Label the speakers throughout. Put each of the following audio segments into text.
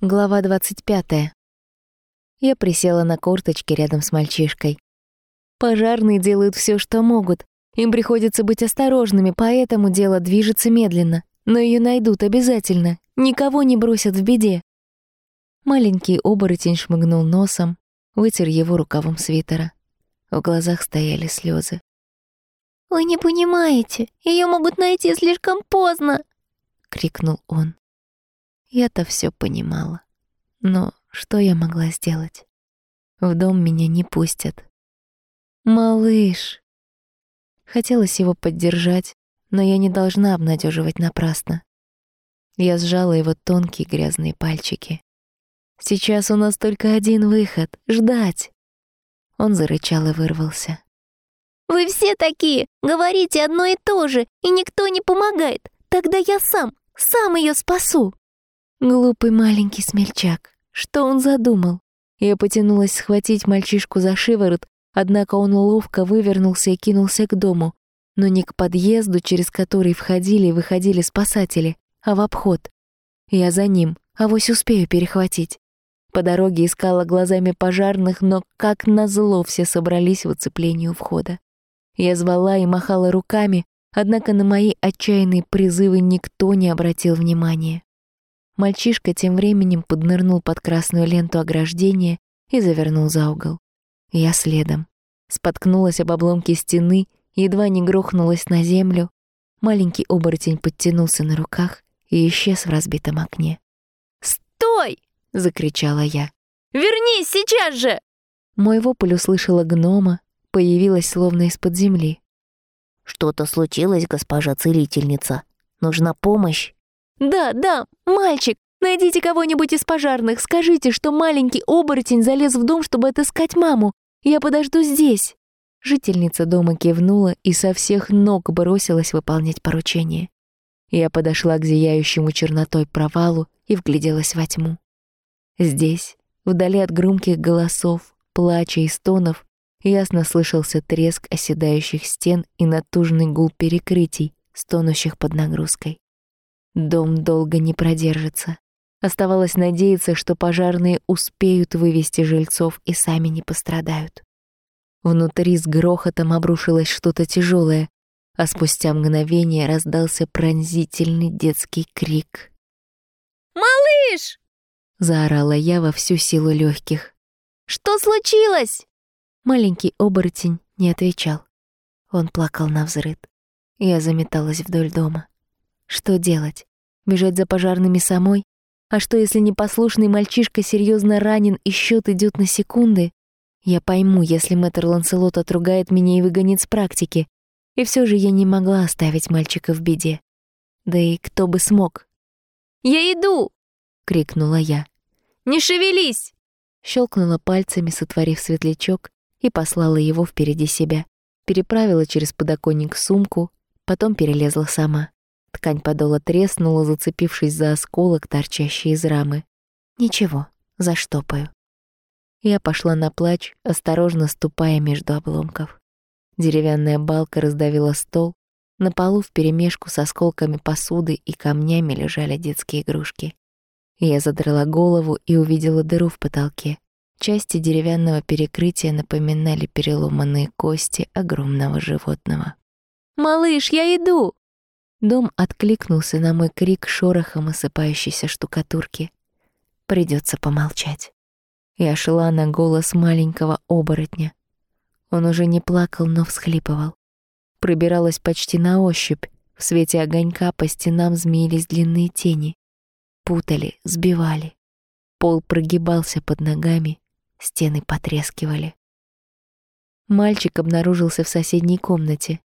Speaker 1: Глава 25. Я присела на корточки рядом с мальчишкой. Пожарные делают все, что могут. Им приходится быть осторожными, поэтому дело движется медленно. Но ее найдут обязательно. Никого не бросят в беде. Маленький оборотень шмыгнул носом, вытер его рукавом свитера. В глазах стояли слезы.
Speaker 2: «Вы не понимаете, ее могут найти слишком поздно!» — крикнул он.
Speaker 1: Я-то все понимала. Но что я могла сделать? В дом меня не пустят. «Малыш!» Хотелось его поддержать, но я не должна обнадеживать напрасно. Я сжала его тонкие грязные пальчики. «Сейчас у нас только один выход — ждать!» Он зарычал и вырвался.
Speaker 2: «Вы все такие! Говорите одно и то же, и никто не помогает! Тогда я сам, сам ее спасу!»
Speaker 1: Глупый маленький смельчак. Что он задумал? Я потянулась схватить мальчишку за шиворот, однако он ловко вывернулся и кинулся к дому. Но не к подъезду, через который входили и выходили спасатели, а в обход. Я за ним, авось успею перехватить. По дороге искала глазами пожарных, но как назло все собрались в оцеплении у входа. Я звала и махала руками, однако на мои отчаянные призывы никто не обратил внимания. Мальчишка тем временем поднырнул под красную ленту ограждения и завернул за угол. Я следом. Споткнулась об обломке стены, едва не грохнулась на землю. Маленький оборотень подтянулся на руках и исчез в разбитом окне.
Speaker 2: «Стой!» — закричала я. «Вернись сейчас же!»
Speaker 1: Мой вопль услышала гнома, появилась словно из-под земли.
Speaker 3: «Что-то случилось, госпожа целительница? Нужна помощь?»
Speaker 2: «Да, да, мальчик, найдите кого-нибудь из пожарных, скажите, что маленький оборотень залез в дом, чтобы отыскать маму. Я подожду здесь».
Speaker 1: Жительница дома кивнула и со всех ног бросилась выполнять поручение. Я подошла к зияющему чернотой провалу и вгляделась во тьму. Здесь, вдали от громких голосов, плача и стонов, ясно слышался треск оседающих стен и натужный гул перекрытий, стонущих под нагрузкой. Дом долго не продержится. Оставалось надеяться, что пожарные успеют вывести жильцов и сами не пострадают. Внутри с грохотом обрушилось что-то тяжелое, а спустя мгновение раздался пронзительный детский крик.
Speaker 2: «Малыш!»
Speaker 1: — заорала я во всю силу легких.
Speaker 2: «Что случилось?»
Speaker 1: Маленький оборотень не отвечал. Он плакал на взрыд. Я заметалась вдоль дома. Что делать? Бежать за пожарными самой? А что, если непослушный мальчишка серьезно ранен и счет идет на секунды? Я пойму, если мэтр Ланселот отругает меня и выгонит с практики. И все же я не могла оставить мальчика в беде. Да и кто бы смог?
Speaker 2: «Я иду!» — крикнула я. «Не шевелись!»
Speaker 1: Щелкнула пальцами, сотворив светлячок, и послала его впереди себя. Переправила через подоконник сумку, потом перелезла сама. Ткань подола треснула, зацепившись за осколок, торчащий из рамы. Ничего, заштопаю. Я пошла на плач, осторожно ступая между обломков. Деревянная балка раздавила стол. На полу вперемешку с осколками посуды и камнями лежали детские игрушки. Я задрала голову и увидела дыру в потолке. Части деревянного перекрытия напоминали переломанные кости огромного животного.
Speaker 2: «Малыш, я иду!»
Speaker 1: Дом откликнулся на мой крик шорохом осыпающейся штукатурки. Придется помолчать. Я шла на голос маленького оборотня. Он уже не плакал, но всхлипывал. Пробиралась почти на ощупь. В свете огонька по стенам змеились длинные тени. Путали, сбивали. Пол прогибался под ногами, стены потрескивали. Мальчик обнаружился в соседней комнате.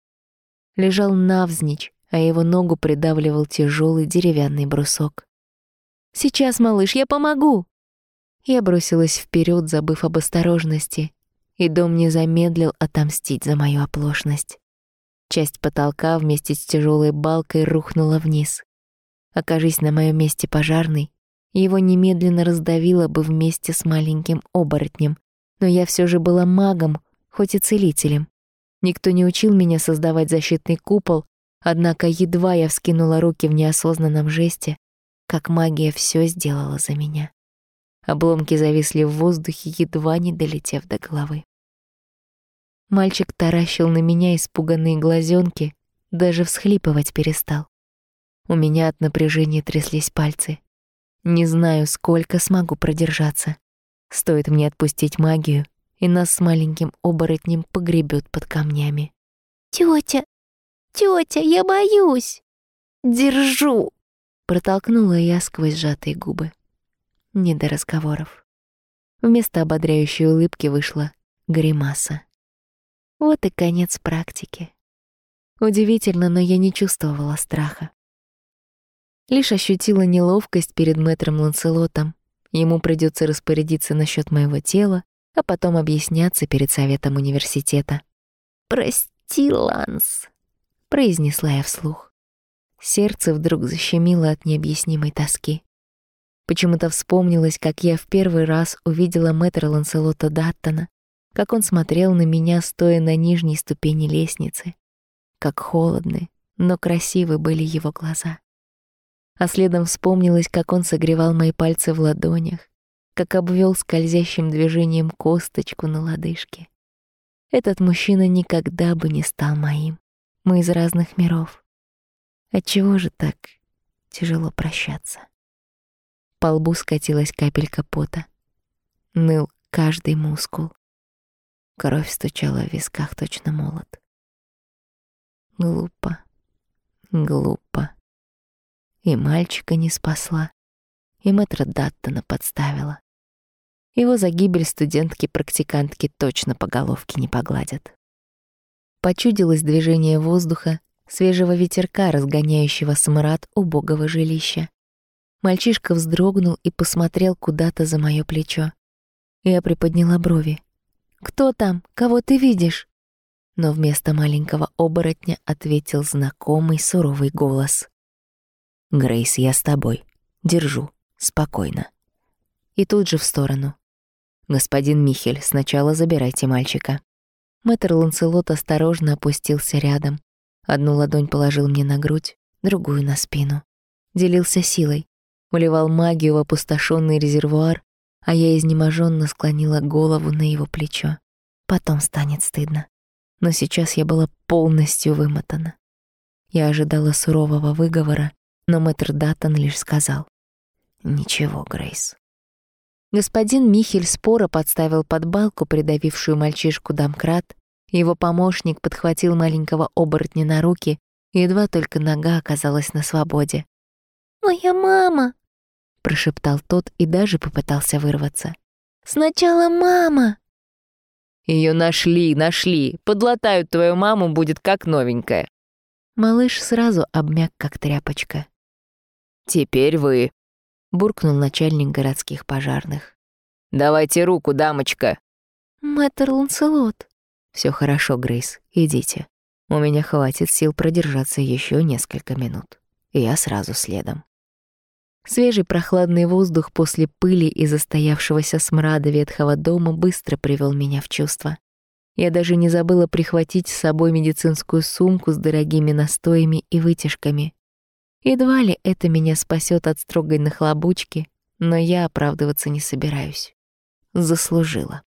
Speaker 1: Лежал навзничь, а его ногу придавливал тяжелый деревянный брусок. «Сейчас, малыш, я помогу!» Я бросилась вперед, забыв об осторожности, и дом не замедлил отомстить за мою оплошность. Часть потолка вместе с тяжелой балкой рухнула вниз. Окажись на моем месте пожарный, его немедленно раздавило бы вместе с маленьким оборотнем, но я все же была магом, хоть и целителем. Никто не учил меня создавать защитный купол, Однако едва я вскинула руки в неосознанном жесте, как магия все сделала за меня. Обломки зависли в воздухе, едва не долетев до головы. Мальчик таращил на меня испуганные глазенки, даже всхлипывать перестал. У меня от напряжения тряслись пальцы. Не знаю, сколько смогу продержаться. Стоит мне отпустить магию, и нас с маленьким оборотнем погребет под камнями.
Speaker 2: «Тётя! Тётя, я боюсь!»
Speaker 1: «Держу!» — протолкнула я сквозь сжатые губы. Не до разговоров. Вместо ободряющей улыбки вышла гримаса. Вот и конец практики. Удивительно, но я не чувствовала страха. Лишь ощутила неловкость перед мэтром Ланселотом. Ему придется распорядиться насчет моего тела, а потом объясняться перед советом университета.
Speaker 3: «Прости, Ланс», —
Speaker 1: произнесла я вслух. Сердце вдруг защемило от необъяснимой тоски. Почему-то вспомнилось, как я в первый раз увидела мэтра Ланселота Даттона, как он смотрел на меня, стоя на нижней ступени лестницы, как холодны, но красивы были его глаза а следом вспомнилось, как он согревал мои пальцы в ладонях, как обвел скользящим движением косточку на лодыжке. Этот мужчина никогда бы не стал моим. Мы из разных миров. Отчего же так тяжело прощаться? По лбу скатилась капелька пота. Ныл каждый мускул. Кровь стучала в висках точно молот. Глупо, глупо. И мальчика не спасла, и мэтра Даттона подставила. Его за гибель студентки-практикантки точно по головке не погладят. Почудилось движение воздуха, свежего ветерка, разгоняющего смрад убогого жилища. Мальчишка вздрогнул и посмотрел куда-то за моё плечо. Я приподняла брови. «Кто там? Кого ты видишь?» Но вместо маленького оборотня ответил знакомый суровый голос. «Грейс, я с тобой. Держу. Спокойно». И тут же в сторону. «Господин Михель, сначала забирайте мальчика». Мэтр Ланселот осторожно опустился рядом. Одну ладонь положил мне на грудь, другую — на спину. Делился силой. Уливал магию в опустошенный резервуар, а я изнеможенно склонила голову на его плечо. Потом станет стыдно. Но сейчас я была полностью вымотана. Я ожидала сурового выговора, но мэтр Даттон лишь сказал «Ничего, Грейс». Господин Михель споро подставил под балку придавившую мальчишку домкрат, его помощник подхватил маленького оборотня на руки, и едва только нога оказалась на свободе.
Speaker 2: «Моя мама!»
Speaker 1: — прошептал тот и даже попытался вырваться.
Speaker 2: «Сначала мама!»
Speaker 4: Ее нашли, нашли. Подлатают твою маму, будет как новенькая».
Speaker 1: Малыш сразу обмяк, как тряпочка.
Speaker 4: «Теперь вы», —
Speaker 1: буркнул начальник городских пожарных.
Speaker 4: «Давайте руку, дамочка».
Speaker 2: «Мэтр Ланселот».
Speaker 1: Все хорошо, Грейс, идите. У меня хватит сил продержаться еще несколько минут. И я сразу следом». Свежий прохладный воздух после пыли и застоявшегося смрада ветхого дома быстро привел меня в чувство. Я даже не забыла прихватить с собой медицинскую сумку с дорогими настоями и вытяжками. Едва ли это меня спасет от строгой нахлобучки, но я оправдываться не собираюсь. Заслужила.